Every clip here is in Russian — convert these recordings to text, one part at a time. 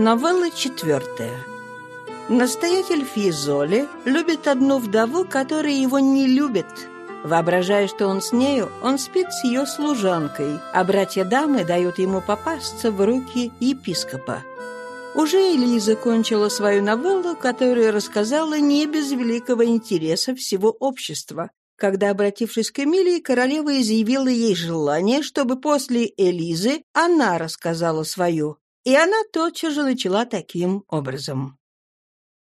Новелла четвертая. Настоятель Физоли любит одну вдову, которая его не любит. Воображая, что он с нею, он спит с ее служанкой, а братья-дамы дают ему попасться в руки епископа. Уже Элиза кончила свою новеллу, которая рассказала не без великого интереса всего общества. Когда, обратившись к Эмилии, королева изъявила ей желание, чтобы после Элизы она рассказала свою. И она тотчас же начала таким образом.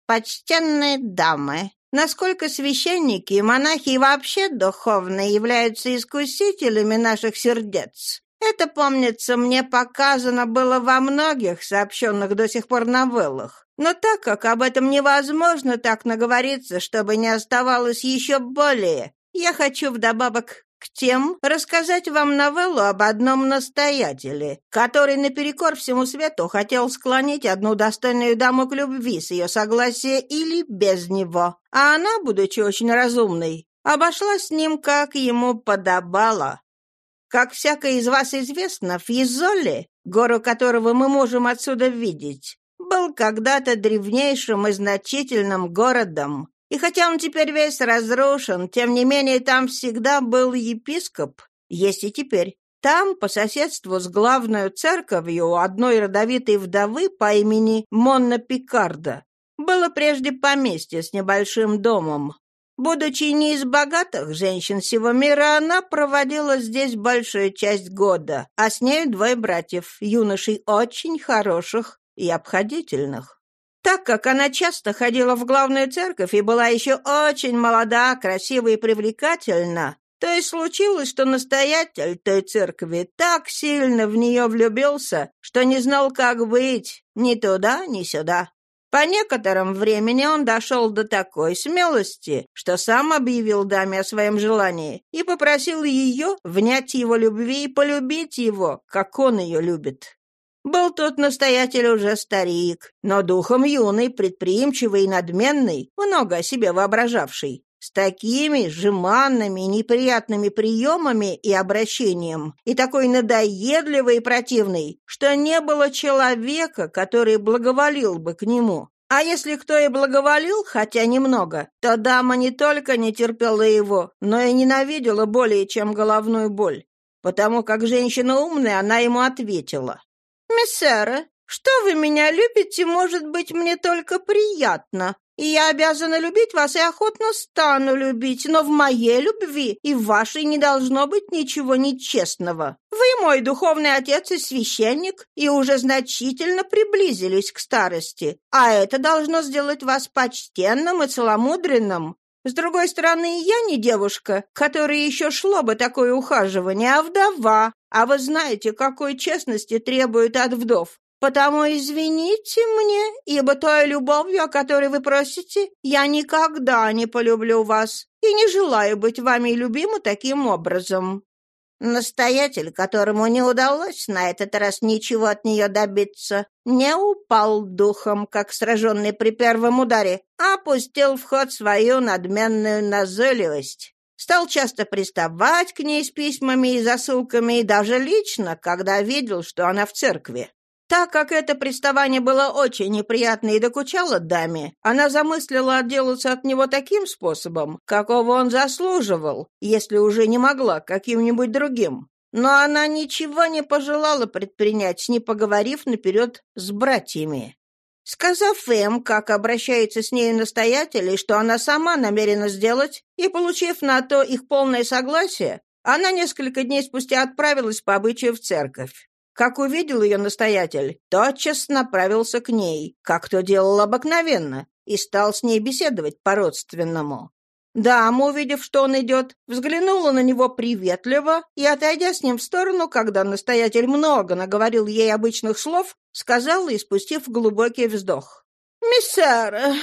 «Почтенные дамы, насколько священники и монахи вообще духовно являются искусителями наших сердец, это, помнится, мне показано было во многих сообщенных до сих пор новеллах. Но так как об этом невозможно так наговориться, чтобы не оставалось еще более, я хочу вдобавок к тем рассказать вам новеллу об одном настоятеле, который наперекор всему свету хотел склонить одну достойную даму к любви с ее согласия или без него. А она, будучи очень разумной, обошла с ним, как ему подобало. Как всякое из вас известно, Физолли, гору которого мы можем отсюда видеть, был когда-то древнейшим и значительным городом. И хотя он теперь весь разрушен, тем не менее там всегда был епископ, есть и теперь. Там, по соседству с главной церковью одной родовитой вдовы по имени Монна Пикарда, было прежде поместье с небольшим домом, Будучи не из богатых женщин всего мира, она проводила здесь большую часть года, а с ней двое братьев, юношей очень хороших и обходительных. Так как она часто ходила в главную церковь и была еще очень молода, красива и привлекательна, то и случилось, что настоятель той церкви так сильно в нее влюбился, что не знал, как быть ни туда, ни сюда. По некотором времени он дошел до такой смелости, что сам объявил даме о своем желании и попросил ее внять его любви и полюбить его, как он ее любит. Был тот настоятель уже старик, но духом юный, предприимчивый и надменный, много о себе воображавший с такими жеманными неприятными приемами и обращением, и такой надоедливый и противный, что не было человека, который благоволил бы к нему. А если кто и благоволил, хотя немного, то дама не только не терпела его, но и ненавидела более, чем головную боль. Потому как женщина умная, она ему ответила. «Мессера, что вы меня любите, может быть, мне только приятно, и я обязана любить вас и охотно стану любить, но в моей любви и в вашей не должно быть ничего нечестного. Вы мой духовный отец и священник, и уже значительно приблизились к старости, а это должно сделать вас почтенным и целомудренным. С другой стороны, я не девушка, которой еще шло бы такое ухаживание, а вдова, а вы знаете, какой честности требует от вдов. Потому извините мне, ибо той любовью, о которой вы просите, я никогда не полюблю вас и не желаю быть вами любима таким образом». Настоятель, которому не удалось на этот раз ничего от нее добиться, не упал духом, как сраженный при первом ударе, а пустил в ход свою надменную назойливость. Стал часто приставать к ней с письмами и засылками, и даже лично, когда видел, что она в церкви. Так как это приставание было очень неприятно и докучало даме, она замыслила отделаться от него таким способом, какого он заслуживал, если уже не могла каким-нибудь другим. Но она ничего не пожелала предпринять, не поговорив наперед с братьями. Сказав им, как обращается с ней настоятель, и что она сама намерена сделать, и получив на то их полное согласие, она несколько дней спустя отправилась по обычаю в церковь. Как увидел ее настоятель, тотчас направился к ней, как то делал обыкновенно, и стал с ней беседовать по-родственному. Дама, увидев, что он идет, взглянула на него приветливо и, отойдя с ним в сторону, когда настоятель много наговорил ей обычных слов, сказала, испустив глубокий вздох. «Миссер,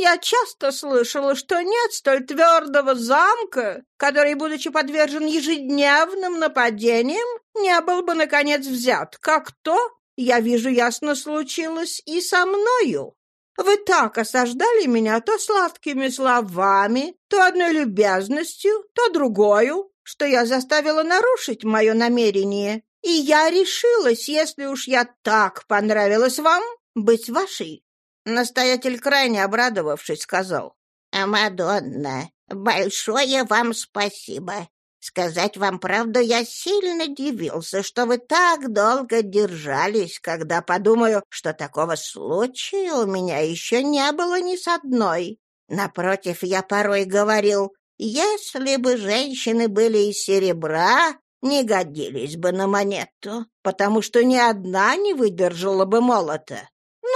я часто слышала, что нет столь твердого замка, который, будучи подвержен ежедневным нападениям, не был бы, наконец, взят, как то, я вижу, ясно случилось и со мною. Вы так осаждали меня то сладкими словами, то одной любезностью, то другою, что я заставила нарушить мое намерение. И я решилась, если уж я так понравилась вам, быть вашей?» Настоятель, крайне обрадовавшись, сказал. «Мадонна, большое вам спасибо. Сказать вам правду, я сильно дивился, что вы так долго держались, когда подумаю, что такого случая у меня еще не было ни с одной. Напротив, я порой говорил, если бы женщины были из серебра, не годились бы на монету, потому что ни одна не выдержала бы молота.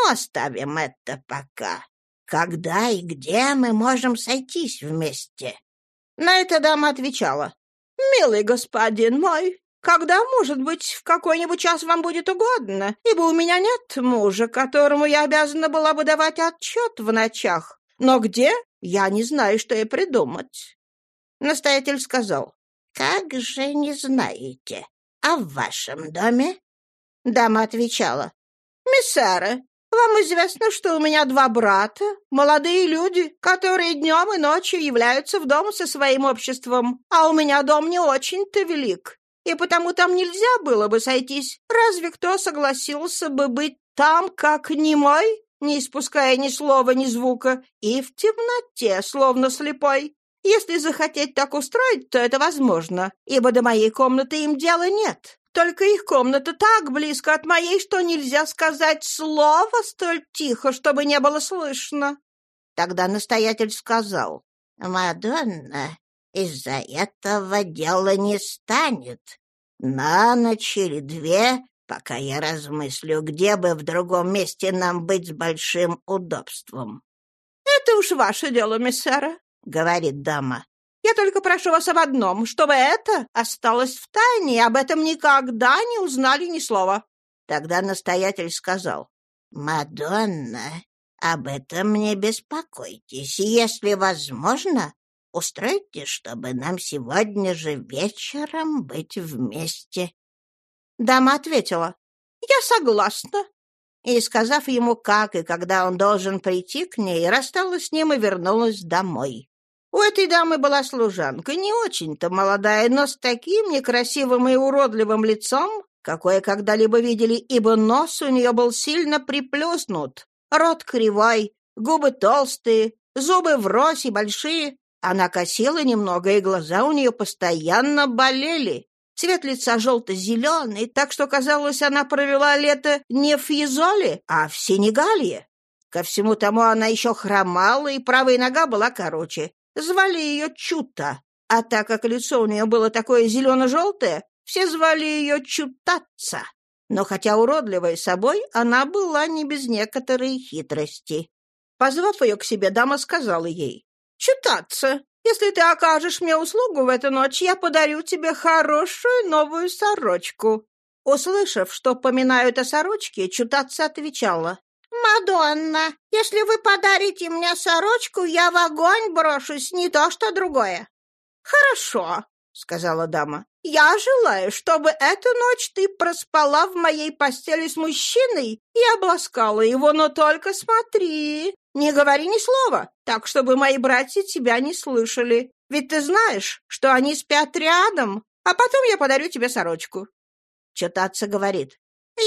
Но оставим это пока. Когда и где мы можем сойтись вместе?» На это дама отвечала. «Милый господин мой, когда, может быть, в какой-нибудь час вам будет угодно, ибо у меня нет мужа, которому я обязана была бы давать отчет в ночах. Но где, я не знаю, что и придумать». Настоятель сказал, «Как же не знаете? А в вашем доме?» Дама отвечала, «Миссара, вам известно, что у меня два брата, молодые люди, которые днем и ночью являются в дом со своим обществом, а у меня дом не очень-то велик, и потому там нельзя было бы сойтись. Разве кто согласился бы быть там, как немой, не испуская ни слова, ни звука, и в темноте, словно слепой? Если захотеть так устроить, то это возможно, ибо до моей комнаты им дела нет. Только их комната так близко от моей, что нельзя сказать слово столь тихо, чтобы не было слышно. Тогда настоятель сказал, «Мадонна, из-за этого дела не станет. На ночь или две, пока я размыслю, где бы в другом месте нам быть с большим удобством». «Это уж ваше дело, миссара», — говорит дама. Я только прошу вас об одном, чтобы это осталось в тайне, и об этом никогда не узнали ни слова». Тогда настоятель сказал, «Мадонна, об этом не беспокойтесь. Если возможно, устройте, чтобы нам сегодня же вечером быть вместе». Дама ответила, «Я согласна». И, сказав ему, как и когда он должен прийти к ней, рассталась с ним и вернулась домой. У этой дамы была служанка, не очень-то молодая, но с таким некрасивым и уродливым лицом, какое когда-либо видели, ибо нос у нее был сильно приплюснут, рот кривой, губы толстые, зубы врозь и большие. Она косила немного, и глаза у нее постоянно болели. Цвет лица желто-зеленый, так что, казалось, она провела лето не в Физоле, а в Сенегале. Ко всему тому она еще хромала, и правая нога была короче. Звали ее Чута, а так как лицо у нее было такое зелено-желтое, все звали ее Чутаца. Но хотя уродливая собой, она была не без некоторой хитрости. Позвав ее к себе, дама сказала ей, «Чутаца, если ты окажешь мне услугу в эту ночь, я подарю тебе хорошую новую сорочку». Услышав, что поминают о сорочке, Чутаца отвечала, «Мадонна, если вы подарите мне сорочку, я в огонь брошусь, не то что другое». «Хорошо», — сказала дама. «Я желаю, чтобы эту ночь ты проспала в моей постели с мужчиной и обласкала его, но только смотри, не говори ни слова, так, чтобы мои братья тебя не слышали. Ведь ты знаешь, что они спят рядом, а потом я подарю тебе сорочку». Читаться говорит.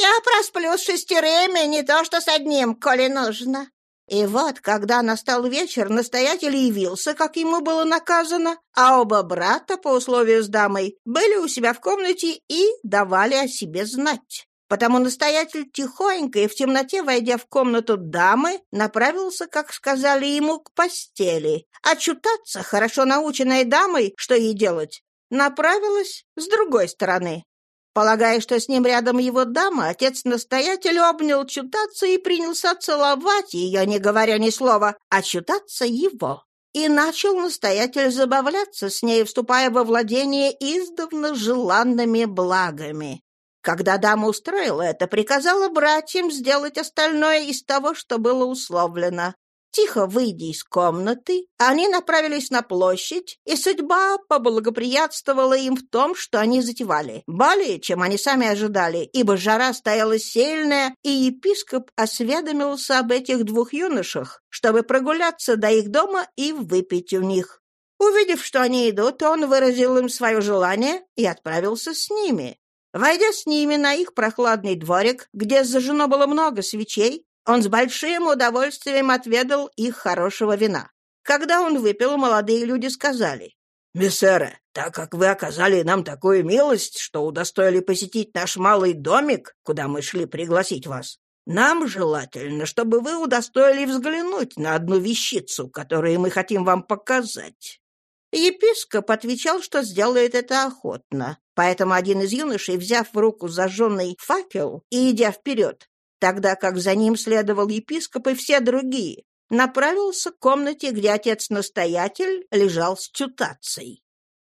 Я просплю с шестерыми, не то что с одним, коли нужно. И вот, когда настал вечер, настоятель явился, как ему было наказано, а оба брата, по условию с дамой, были у себя в комнате и давали о себе знать. Потому настоятель тихонько и в темноте, войдя в комнату дамы, направился, как сказали ему, к постели, а чутаться, хорошо наученной дамой, что ей делать, направилась с другой стороны. Полагая, что с ним рядом его дама, отец-настоятель обнял чутаться и принялся целовать ее, не говоря ни слова, а чутаться его. И начал настоятель забавляться с ней, вступая во владение издавна желанными благами. Когда дама устроила это, приказала братьям сделать остальное из того, что было условлено. Тихо выйдя из комнаты, они направились на площадь, и судьба поблагоприятствовала им в том, что они затевали. Более, чем они сами ожидали, ибо жара стояла сильная, и епископ осведомился об этих двух юношах, чтобы прогуляться до их дома и выпить у них. Увидев, что они идут, он выразил им свое желание и отправился с ними. Войдя с ними на их прохладный дворик, где зажжено было много свечей, Он с большим удовольствием отведал их хорошего вина. Когда он выпил, молодые люди сказали, «Мессеры, так как вы оказали нам такую милость, что удостоили посетить наш малый домик, куда мы шли пригласить вас, нам желательно, чтобы вы удостоили взглянуть на одну вещицу, которую мы хотим вам показать». Епископ отвечал, что сделает это охотно. Поэтому один из юношей, взяв в руку зажженный факел и идя вперед, тогда как за ним следовал епископ и все другие, направился к комнате, где отец-настоятель лежал с чутацией.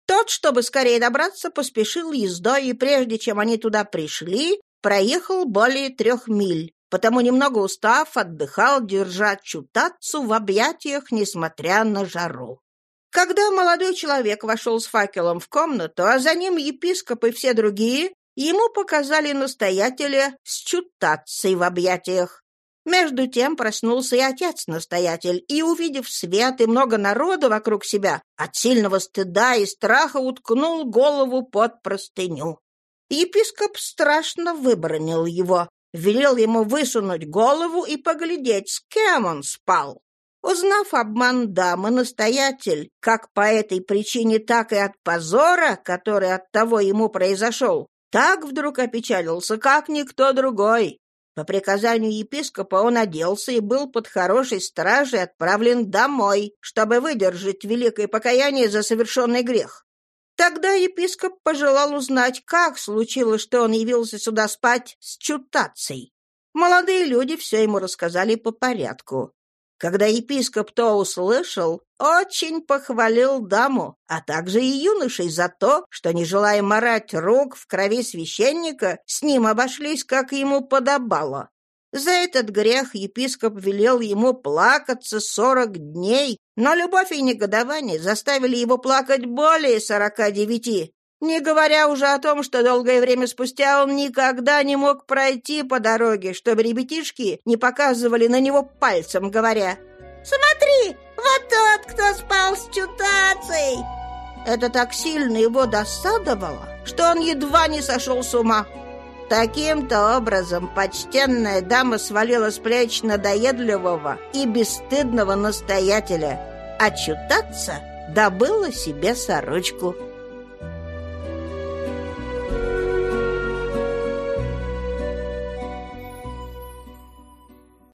Тот, чтобы скорее добраться, поспешил ездой, и прежде чем они туда пришли, проехал более трех миль, потому немного устав, отдыхал, держа чутацу в объятиях, несмотря на жару. Когда молодой человек вошел с факелом в комнату, а за ним епископ и все другие, ему показали настоятеля с чутацей в объятиях. Между тем проснулся и отец-настоятель, и, увидев свет и много народа вокруг себя, от сильного стыда и страха уткнул голову под простыню. Епископ страшно выбронил его, велел ему высунуть голову и поглядеть, с кем он спал. Узнав обман дамы, настоятель, как по этой причине, так и от позора, который от того ему произошел, так вдруг опечалился, как никто другой. По приказанию епископа он оделся и был под хорошей стражей отправлен домой, чтобы выдержать великое покаяние за совершенный грех. Тогда епископ пожелал узнать, как случилось, что он явился сюда спать с чутацией. Молодые люди все ему рассказали по порядку. Когда епископ то услышал, очень похвалил даму, а также и юношей за то, что, не желая морать рук в крови священника, с ним обошлись, как ему подобало. За этот грех епископ велел ему плакаться сорок дней, но любовь и негодование заставили его плакать более сорока девяти, не говоря уже о том, что долгое время спустя он никогда не мог пройти по дороге, чтобы ребятишки не показывали на него пальцем, говоря «Смотри, вот тот, кто спал с чутацией!» Это так сильно его досадовало, что он едва не сошел с ума. Таким-то образом почтенная дама свалила с плеч надоедливого и бесстыдного настоятеля, а чутаться добыла себе сорочку.